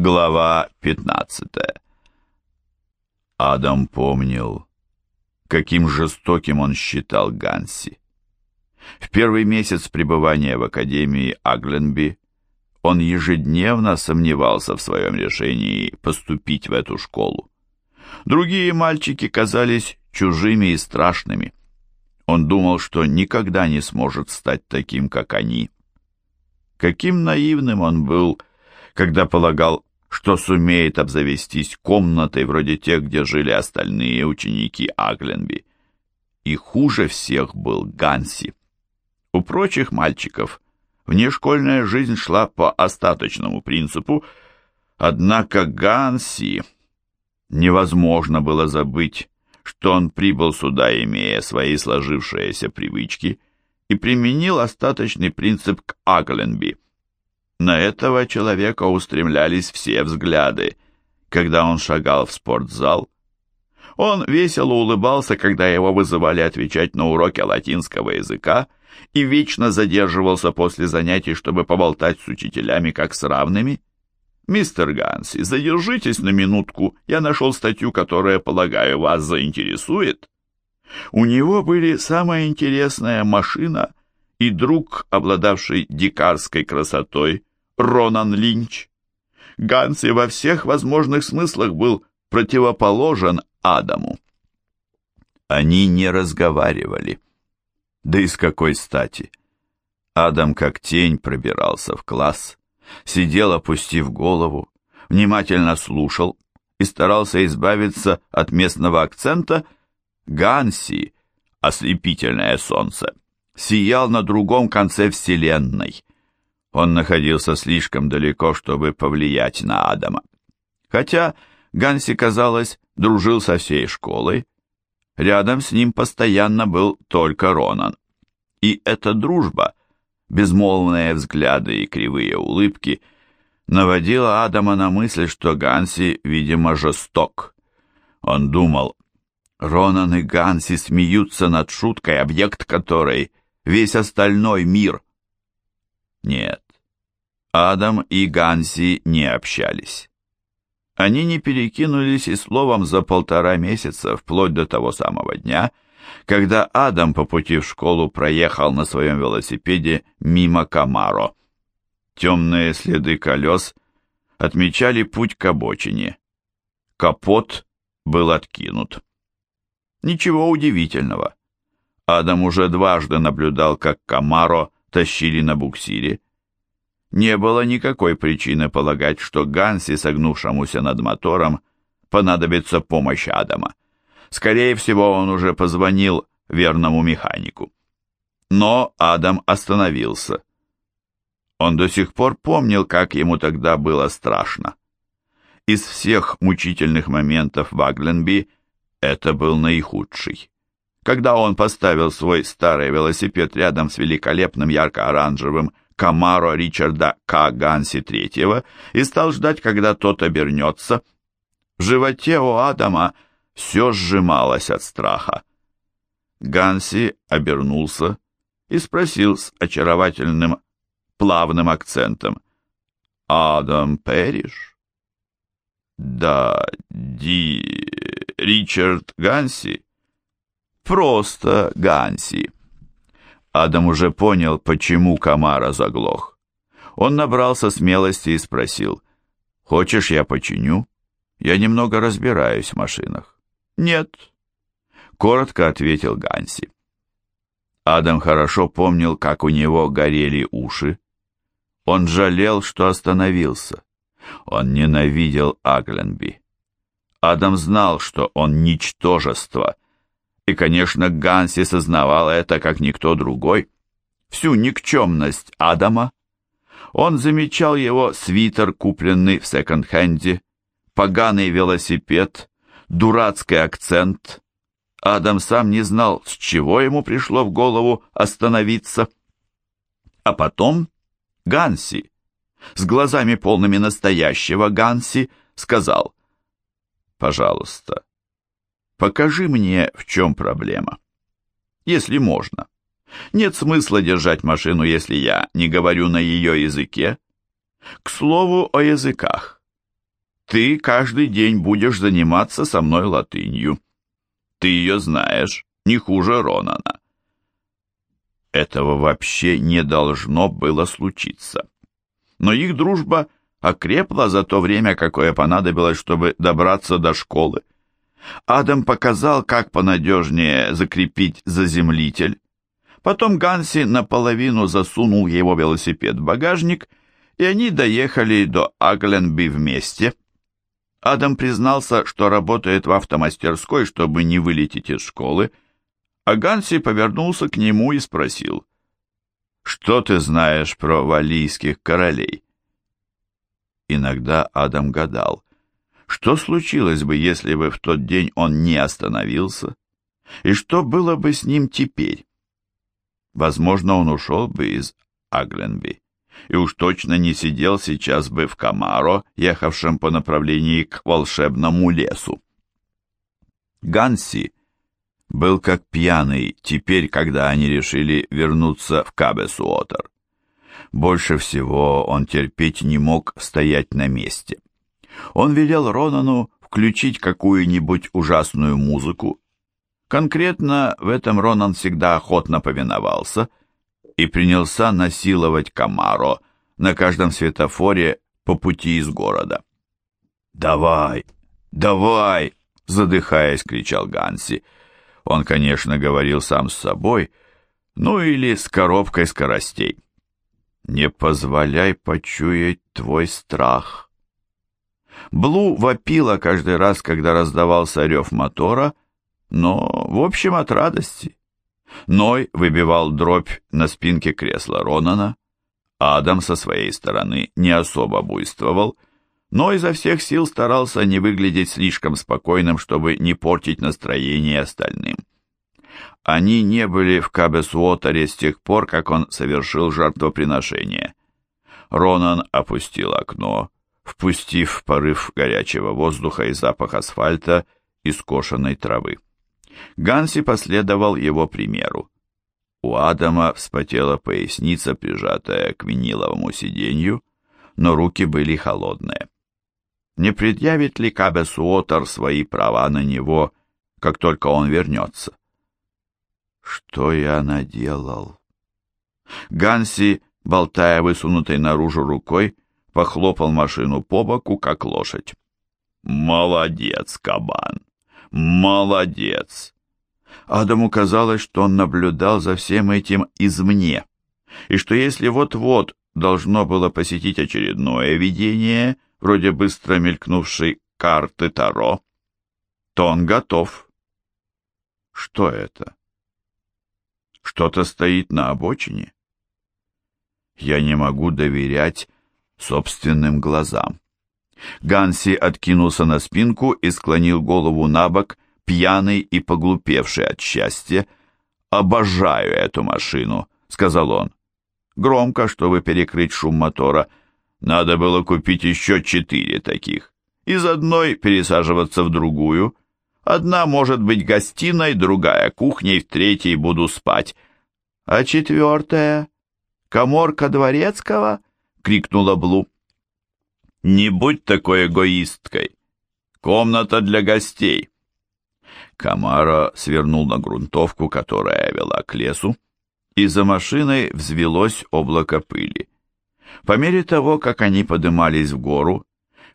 Глава 15 Адам помнил, каким жестоким он считал Ганси. В первый месяц пребывания в Академии Агленби он ежедневно сомневался в своем решении поступить в эту школу. Другие мальчики казались чужими и страшными. Он думал, что никогда не сможет стать таким, как они. Каким наивным он был, когда полагал, что сумеет обзавестись комнатой вроде тех, где жили остальные ученики Агленби. И хуже всех был Ганси. У прочих мальчиков внешкольная жизнь шла по остаточному принципу, однако Ганси невозможно было забыть, что он прибыл сюда, имея свои сложившиеся привычки, и применил остаточный принцип к Агленби – на этого человека устремлялись все взгляды, когда он шагал в спортзал. Он весело улыбался, когда его вызывали отвечать на уроки латинского языка, и вечно задерживался после занятий, чтобы поболтать с учителями как с равными. «Мистер Ганси, задержитесь на минутку, я нашел статью, которая, полагаю, вас заинтересует». У него были самая интересная машина и друг, обладавший дикарской красотой, Ронан Линч. Ганси во всех возможных смыслах был противоположен Адаму. Они не разговаривали. Да и с какой стати? Адам как тень пробирался в класс, сидел, опустив голову, внимательно слушал и старался избавиться от местного акцента Ганси, ослепительное солнце, сиял на другом конце вселенной, он находился слишком далеко, чтобы повлиять на Адама. Хотя Ганси, казалось, дружил со всей школой, рядом с ним постоянно был только Ронан. И эта дружба, безмолвные взгляды и кривые улыбки, наводила Адама на мысль, что Ганси, видимо, жесток. Он думал, Ронан и Ганси смеются над шуткой, объект которой весь остальной мир — нет, Адам и Ганси не общались. Они не перекинулись и словом за полтора месяца, вплоть до того самого дня, когда Адам по пути в школу проехал на своем велосипеде мимо Камаро. Темные следы колес отмечали путь к обочине. Капот был откинут. Ничего удивительного. Адам уже дважды наблюдал, как Камаро тащили на буксире. Не было никакой причины полагать, что Ганси, согнувшемуся над мотором, понадобится помощь Адама. Скорее всего, он уже позвонил верному механику. Но Адам остановился. Он до сих пор помнил, как ему тогда было страшно. Из всех мучительных моментов в Агленби это был наихудший когда он поставил свой старый велосипед рядом с великолепным ярко-оранжевым Камаро Ричарда К. Ганси III и стал ждать, когда тот обернется. В животе у Адама все сжималось от страха. Ганси обернулся и спросил с очаровательным плавным акцентом. «Адам Перриш?» «Да, Ди... Ричард Ганси?» Просто Ганси. Адам уже понял, почему Камара заглох. Он набрался смелости и спросил, «Хочешь, я починю? Я немного разбираюсь в машинах». «Нет», — коротко ответил Ганси. Адам хорошо помнил, как у него горели уши. Он жалел, что остановился. Он ненавидел Агленби. Адам знал, что он ничтожество — и, конечно, Ганси сознавал это, как никто другой. Всю никчемность Адама. Он замечал его свитер, купленный в секонд-хенде, поганый велосипед, дурацкий акцент. Адам сам не знал, с чего ему пришло в голову остановиться. А потом Ганси, с глазами полными настоящего Ганси, сказал, «Пожалуйста, Покажи мне, в чем проблема. Если можно. Нет смысла держать машину, если я не говорю на ее языке. К слову о языках. ты каждый день будешь заниматься со мной латынью. Ты ее знаешь, не хуже Ронана. Этого вообще не должно было случиться. Но их дружба окрепла за то время, какое понадобилось, чтобы добраться до школы. Адам показал, как понадежнее закрепить заземлитель. Потом Ганси наполовину засунул его велосипед в багажник, и они доехали до Агленби вместе. Адам признался, что работает в автомастерской, чтобы не вылететь из школы, а Ганси повернулся к нему и спросил, «Что ты знаешь про валийских королей?» Иногда Адам гадал, что случилось бы, если бы в тот день он не остановился, и что было бы с ним теперь? Возможно, он ушел бы из Агленби и уж точно не сидел сейчас бы в Камаро, ехавшем по направлению к волшебному лесу. Ганси был как пьяный теперь, когда они решили вернуться в Кабесуотер. Больше всего он терпеть не мог стоять на месте. Он велел Ронану включить какую-нибудь ужасную музыку. Конкретно в этом Ронан всегда охотно повиновался и принялся насиловать Камаро на каждом светофоре по пути из города. «Давай, давай!» — задыхаясь, кричал Ганси. Он, конечно, говорил сам с собой, ну или с коробкой скоростей. «Не позволяй почуять твой страх». Блу вопила каждый раз, когда раздавался рев мотора, но, в общем, от радости. Ной выбивал дробь на спинке кресла Ронана. Адам со своей стороны не особо буйствовал, но изо всех сил старался не выглядеть слишком спокойным, чтобы не портить настроение остальным. Они не были в Кабесуотере с тех пор, как он совершил жертвоприношение. Ронан опустил окно, впустив порыв горячего воздуха и запах асфальта и скошенной травы. Ганси последовал его примеру. У Адама вспотела поясница, прижатая к виниловому сиденью, но руки были холодные. Не предъявит ли Кабесуотер свои права на него, как только он вернется? Что я наделал? Ганси, болтая высунутой наружу рукой, похлопал машину по боку, как лошадь. «Молодец, кабан! Молодец!» Адаму казалось, что он наблюдал за всем этим извне, и что если вот-вот должно было посетить очередное видение, вроде быстро мелькнувшей карты Таро, то он готов. Что это? Что-то стоит на обочине? Я не могу доверять собственным глазам. Ганси откинулся на спинку и склонил голову на бок, пьяный и поглупевший от счастья. «Обожаю эту машину», — сказал он. Громко, чтобы перекрыть шум мотора. Надо было купить еще четыре таких. Из одной пересаживаться в другую. Одна может быть гостиной, другая кухней, в третьей буду спать. А четвертая? Коморка дворецкого? — крикнула Блу. «Не будь такой эгоисткой. Комната для гостей». Камара свернул на грунтовку, которая вела к лесу, и за машиной взвелось облако пыли. По мере того, как они подымались в гору,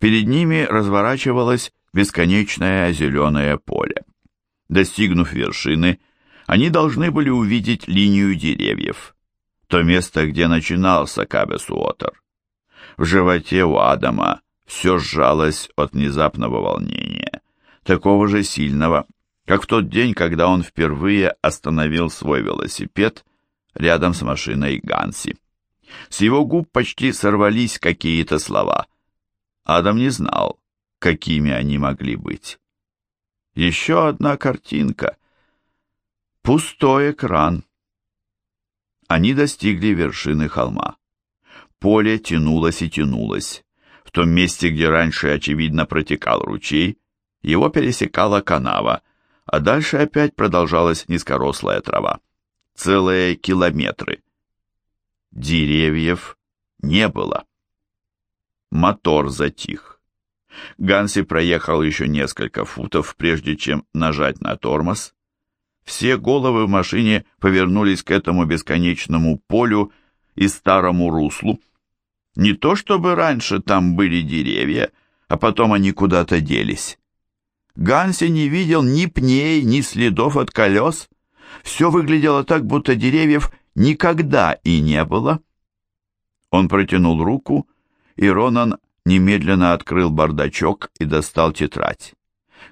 перед ними разворачивалось бесконечное зеленое поле. Достигнув вершины, они должны были увидеть линию деревьев, то место, где начинался Кабесуотер. В животе у Адама все сжалось от внезапного волнения, такого же сильного, как в тот день, когда он впервые остановил свой велосипед рядом с машиной Ганси. С его губ почти сорвались какие-то слова. Адам не знал, какими они могли быть. Еще одна картинка. Пустой экран. Они достигли вершины холма. Поле тянулось и тянулось. В том месте, где раньше, очевидно, протекал ручей, его пересекала канава, а дальше опять продолжалась низкорослая трава. Целые километры. Деревьев не было. Мотор затих. Ганси проехал еще несколько футов, прежде чем нажать на тормоз. Все головы в машине повернулись к этому бесконечному полю и старому руслу. Не то чтобы раньше там были деревья, а потом они куда-то делись. Ганси не видел ни пней, ни следов от колес. Все выглядело так, будто деревьев никогда и не было. Он протянул руку, и Ронан немедленно открыл бардачок и достал тетрадь.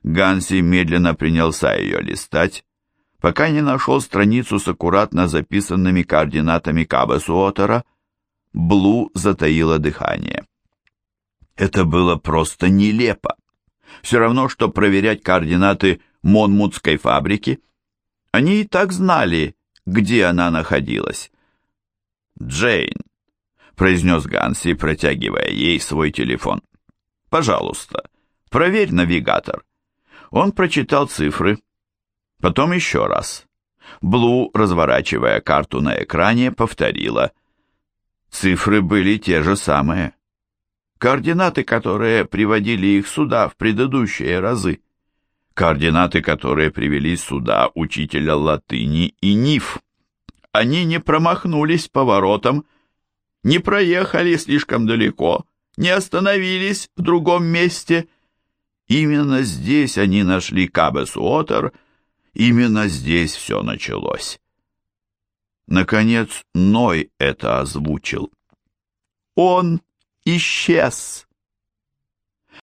Ганси медленно принялся ее листать, пока не нашел страницу с аккуратно записанными координатами Кабесуотера. Блу затаила дыхание. Это было просто нелепо. Все равно, что проверять координаты Монмутской фабрики. Они и так знали, где она находилась. «Джейн», — произнес Ганси, протягивая ей свой телефон. «Пожалуйста, проверь навигатор». Он прочитал цифры, потом еще раз. Блу, разворачивая карту на экране, повторила. Цифры были те же самые. Координаты, которые приводили их сюда в предыдущие разы. Координаты, которые привели сюда учителя латыни и НИФ. Они не промахнулись поворотом, не проехали слишком далеко, не остановились в другом месте. Именно здесь они нашли Кабес-Уотер, именно здесь все началось. Наконец Ной это озвучил. Он исчез.